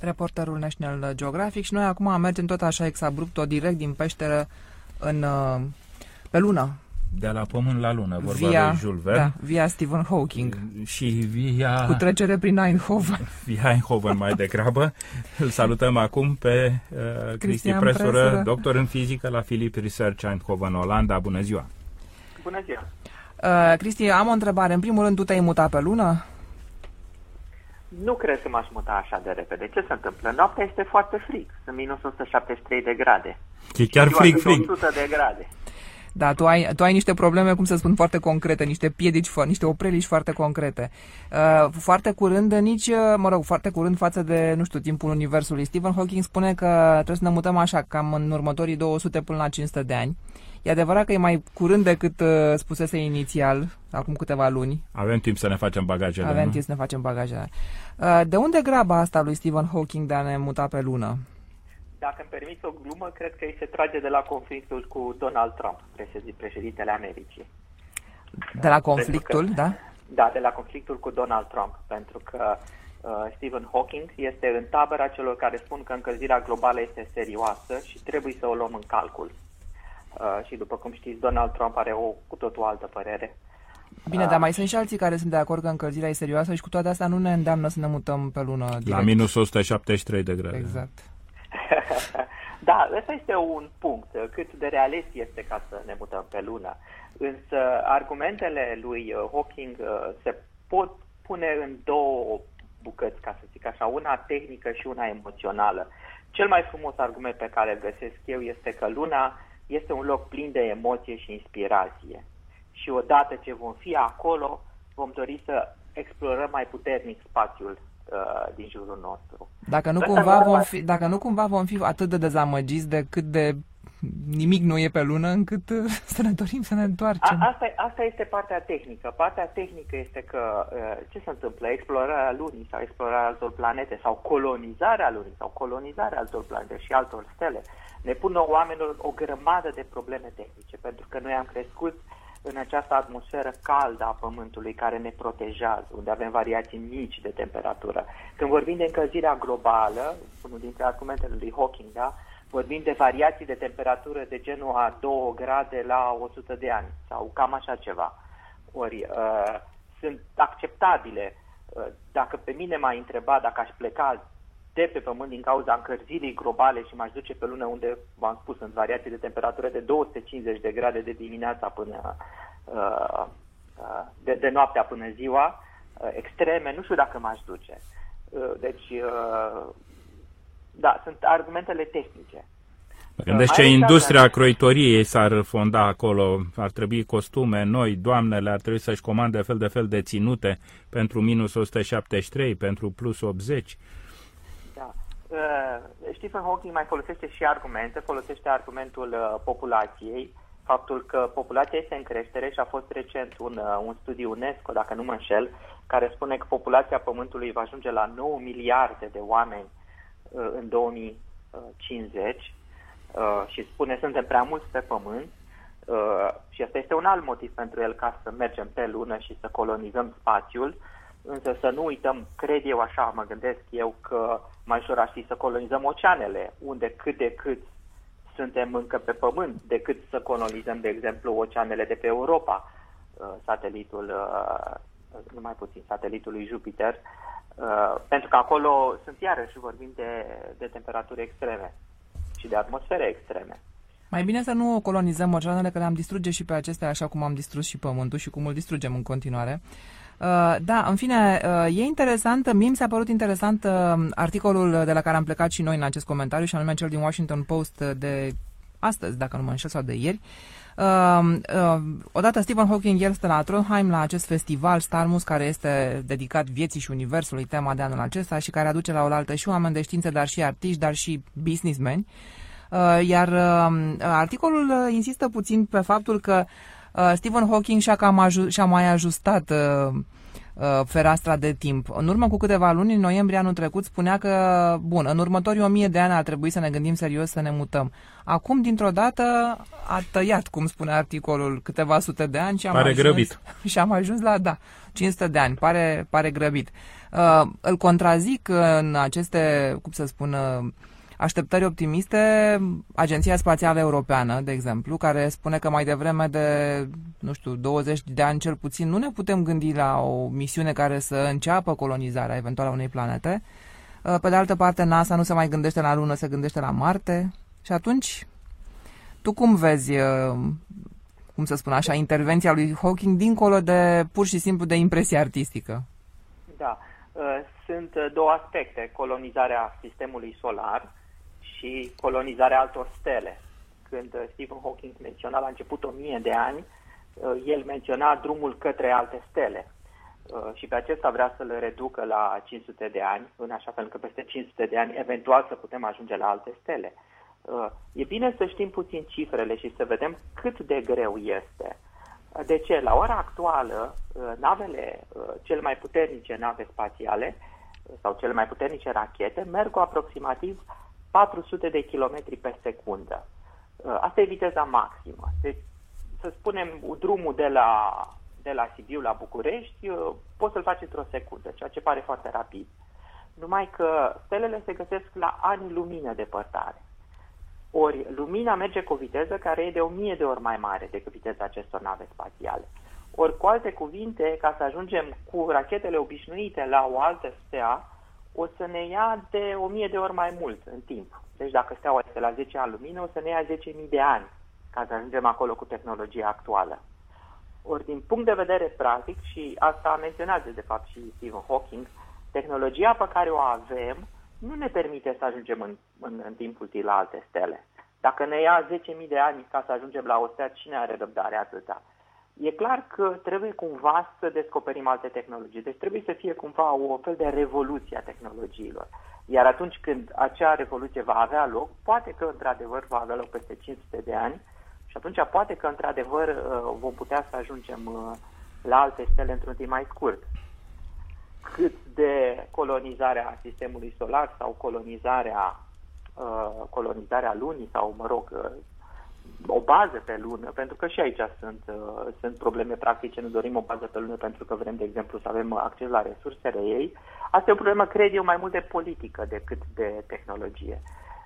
reporterul National Geographic și noi acum mergem tot așa exabrupto, direct din peșteră în, uh, pe lună. De la Pământ la Lună, vorba via, de Jules Verne. Da, via Stephen Hawking. Și via... Cu trecere prin Eindhoven. Via Eindhoven mai degrabă. Îl salutăm acum pe uh, Cristi Presură, Presură, doctor în fizică la Philip Research Eindhoven, Olanda. Bună ziua! Bună ziua! Uh, Cristi, am o întrebare. În primul rând, tu te-ai mutat pe lună? Nu cred că m-aș muta așa de repede. Ce se întâmplă? Noaptea este foarte frig. Sunt minus 173 de grade. E chiar frig, frig. 100 de grade. Da, tu ai, tu ai niște probleme, cum să spun, foarte concrete, niște piedici, niște opreliști foarte concrete. Uh, foarte curând, nici, uh, mă rog, foarte curând față de, nu știu, timpul Universului, Stephen Hawking spune că trebuie să ne mutăm așa, cam în următorii 200 până la 500 de ani. E adevărat că e mai curând decât uh, spusese inițial, acum câteva luni. Avem timp să ne facem bagajele, Avem nu? timp să ne facem bagajele. Uh, de unde graba asta lui Stephen Hawking de a ne muta pe lună? Dacă îmi permiți o glumă, cred că îi se trage de la conflictul cu Donald Trump, președintele Americii. De la conflictul, că, da? Da, de la conflictul cu Donald Trump, pentru că uh, Stephen Hawking este în tabăra celor care spun că încălzirea globală este serioasă și trebuie să o luăm în calcul. Uh, și după cum știți, Donald Trump are o cu totul altă părere. Bine, dar mai sunt și alții care sunt de acord că încălzirea e serioasă și cu toate astea nu ne îndeamnă să ne mutăm pe lună direct. La minus 173 de grade. Exact. da, ăsta este un punct. Cât de realist este ca să ne mutăm pe lună. Însă argumentele lui uh, Hawking uh, se pot pune în două bucăți, ca să zic așa, una tehnică și una emoțională. Cel mai frumos argument pe care îl găsesc eu este că luna este un loc plin de emoție și inspirație. Și odată ce vom fi acolo, vom dori să explorăm mai puternic spațiul uh, din jurul nostru. Dacă nu, cumva vom fi, dacă nu cumva vom fi atât de dezamăgiți de cât de nimic nu e pe lună încât uh, să ne dorim să ne întoarcem. A, asta, asta este partea tehnică. Partea tehnică este că uh, ce se întâmplă? Explorarea lunii sau explorarea altor planete sau colonizarea lunii sau colonizarea altor planete și altor stele ne pun oamenilor o grămadă de probleme tehnice, pentru că noi am crescut în această atmosferă caldă a Pământului care ne protejează, unde avem variații mici de temperatură. Când vorbim de încălzirea globală, unul dintre argumentele lui Hawking, da, vorbim de variații de temperatură de genul a 2 grade la 100 de ani sau cam așa ceva. Ori uh, sunt acceptabile. Uh, dacă pe mine m-a întrebat dacă aș pleca de pe Pământ din cauza încălzirii globale și m-aș duce pe lună unde, v-am spus, sunt variații de temperatură de 250 de grade de dimineața până uh, uh, de, de noaptea până ziua, uh, extreme, nu știu dacă m-aș duce. Uh, deci, uh, da, sunt argumentele tehnice. Gândești ce industria croitoriei s-ar fonda acolo, ar trebui costume noi, doamnele ar trebui să-și comande fel de fel de ținute pentru minus 173, pentru plus 80. Uh, Stephen Hawking mai folosește și argumente, folosește argumentul uh, populației, faptul că populația este în creștere și a fost recent un, uh, un studiu UNESCO, dacă nu mă înșel, care spune că populația Pământului va ajunge la 9 miliarde de oameni uh, în 2050 uh, și spune suntem prea mulți pe Pământ uh, și asta este un alt motiv pentru el ca să mergem pe lună și să colonizăm spațiul. Uh, Însă să nu uităm, cred eu așa, mă gândesc eu că mai ușor ar fi să colonizăm oceanele, unde cât de cât suntem încă pe pământ, decât să colonizăm, de exemplu, oceanele de pe Europa, uh, satelitul, uh, numai puțin, satelitul lui Jupiter, uh, pentru că acolo sunt iarăși vorbim de, de temperaturi extreme și de atmosfere extreme. Mai bine să nu colonizăm oceanele, că le-am distruge și pe acestea așa cum am distrus și pământul și cum îl distrugem în continuare. Uh, da, în fine, uh, e interesant, mie mi s-a părut interesant uh, articolul de la care am plecat și noi în acest comentariu, și anume cel din Washington Post de astăzi, dacă nu mă înșel, sau de ieri. Uh, uh, odată Stephen Hawking el stă la Trondheim la acest festival Starmus care este dedicat vieții și universului, tema de anul acesta și care aduce la oaltă și oameni de știință, dar și artiști, dar și businessmen. Uh, iar uh, articolul uh, insistă puțin pe faptul că uh, Uh, Stephen Hawking și-a, cam aju- și-a mai ajustat uh, uh, fereastra de timp. În urmă cu câteva luni, în noiembrie anul trecut, spunea că, bun, în următorii o mie de ani ar trebui să ne gândim serios să ne mutăm. Acum, dintr-o dată, a tăiat, cum spune articolul, câteva sute de ani și am, pare ajuns, grăbit. și am ajuns la, da, 500 de ani. Pare, pare grăbit. Uh, îl contrazic în aceste, cum să spun, uh, așteptări optimiste Agenția Spațială Europeană, de exemplu, care spune că mai devreme de, nu știu, 20 de ani cel puțin, nu ne putem gândi la o misiune care să înceapă colonizarea eventuală a unei planete. Uh, pe de altă parte, NASA nu se mai gândește la Lună, se gândește la Marte. Și atunci, tu cum vezi, uh, cum să spun așa, intervenția lui Hawking dincolo de pur și simplu de impresie artistică? Da, uh, sunt două aspecte. Colonizarea sistemului solar și colonizarea altor stele. Când uh, Stephen Hawking menționa la început o mie de ani, uh, el menționa drumul către alte stele. Uh, și pe acesta vrea să le reducă la 500 de ani, în așa fel că peste 500 de ani eventual să putem ajunge la alte stele. E bine să știm puțin cifrele și să vedem cât de greu este. De ce? La ora actuală, navele, cele mai puternice nave spațiale sau cele mai puternice rachete merg cu aproximativ 400 de kilometri pe secundă. Uh, asta e viteza maximă. Deci, să spunem, drumul de la, de la Sibiu la București uh, poți să-l faci într-o secundă, ceea ce pare foarte rapid. Numai că stelele se găsesc la ani lumină departare. Ori lumina merge cu o viteză care e de o mie de ori mai mare decât viteza acestor nave spațiale. Ori, cu alte cuvinte, ca să ajungem cu rachetele obișnuite la o altă stea, o să ne ia de 1000 de ori mai mult în timp. Deci dacă steaua este la 10 ani lumină, o să ne ia 10.000 de ani ca să ajungem acolo cu tehnologia actuală. Ori din punct de vedere practic, și asta menționează de fapt și Stephen Hawking, tehnologia pe care o avem nu ne permite să ajungem în, în, în timp util la alte stele. Dacă ne ia 10.000 de ani ca să ajungem la o stea, cine are răbdare atâta? E clar că trebuie cumva să descoperim alte tehnologii. Deci trebuie să fie cumva o fel de revoluție a tehnologiilor. Iar atunci când acea revoluție va avea loc, poate că într-adevăr va avea loc peste 500 de ani și atunci poate că într-adevăr uh, vom putea să ajungem uh, la alte stele într-un timp mai scurt. Cât de colonizarea sistemului solar sau colonizarea uh, colonizarea lunii sau, mă rog, o bază pe lună, pentru că și aici sunt, uh, sunt probleme practice, nu dorim o bază pe lună pentru că vrem, de exemplu, să avem acces la resursele ei. Asta e o problemă, cred eu, mai mult de politică decât de tehnologie.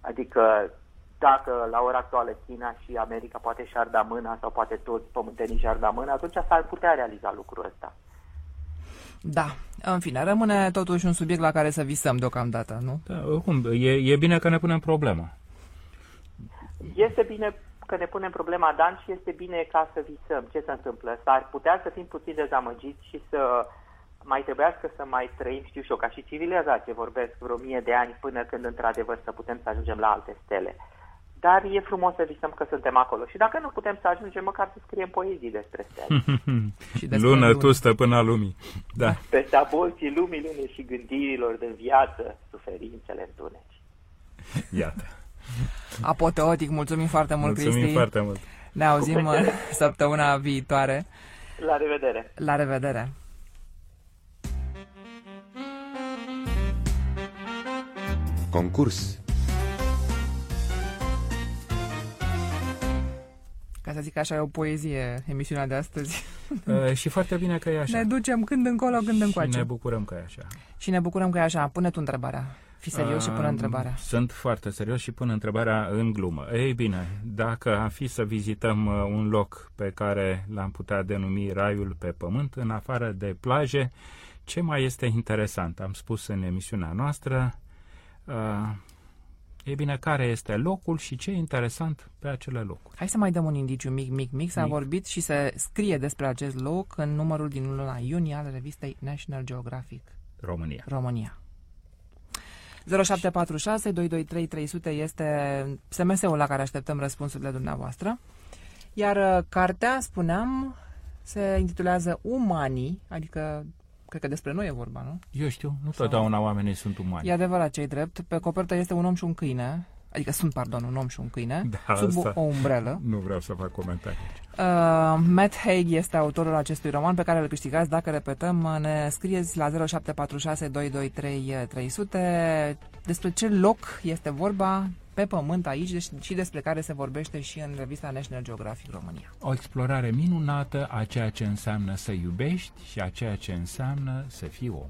Adică dacă la ora actuală China și America poate și-ar da mâna sau poate toți pământenii și-ar da mâna, atunci s-ar putea realiza lucrul ăsta. Da, în fine, rămâne totuși un subiect la care să visăm deocamdată, nu? Da, oricum, e, e bine că ne punem problema. Este bine că ne punem problema, Dan, și este bine ca să visăm ce se întâmplă. S-ar putea să fim puțin dezamăgiți și să mai trebuiască să mai trăim, știu și eu, ca și civilizație, vorbesc vreo mie de ani până când într-adevăr să putem să ajungem la alte stele. Dar e frumos să visăm că suntem acolo. Și dacă nu putem să ajungem, măcar să scriem poezii despre stele. și despre Lună, lună, tu stăpâna lumii. Da. Peste abolții lumii, lume și gândirilor de viață, suferințele întuneci. Iată. Apoteotic, mulțumim foarte mult, mulțumim Cristi. foarte mult. Ne auzim săptămâna viitoare. La revedere. La revedere. Concurs Ca să zic așa, e o poezie emisiunea de astăzi. Uh, și foarte bine că e așa. Ne ducem când încolo, când încoace. Și ne bucurăm că e așa. Și ne bucurăm că e așa. Pune tu întrebarea. Fi serios și pune întrebarea. Sunt foarte serios și pun întrebarea în glumă. Ei bine, dacă am fi să vizităm uh, un loc pe care l-am putea denumi raiul pe pământ, în afară de plaje, ce mai este interesant? Am spus în emisiunea noastră, uh, e bine, care este locul și ce e interesant pe acele locuri. Hai să mai dăm un indiciu mic, mic, mic. S-a mic. vorbit și se scrie despre acest loc în numărul din luna iunie al revistei National Geographic. România. România. 0746 223 300 este SMS-ul la care așteptăm răspunsurile dumneavoastră. Iar uh, cartea, spuneam, se intitulează Umanii, adică cred că despre noi e vorba, nu? Eu știu, nu totdeauna oamenii sunt umani. E adevărat, cei drept. Pe copertă este un om și un câine. Adică sunt, pardon, un om și un câine, Da, sub asta- o umbrelă. Nu vreau să fac comentarii. Uh, Matt Haig este autorul acestui roman pe care îl câștigați, dacă repetăm, uh, ne scrieți la 0746 223 300 despre ce loc este vorba pe pământ aici deci- și despre care se vorbește și în revista National Geographic România. O explorare minunată a ceea ce înseamnă să iubești și a ceea ce înseamnă să fii om.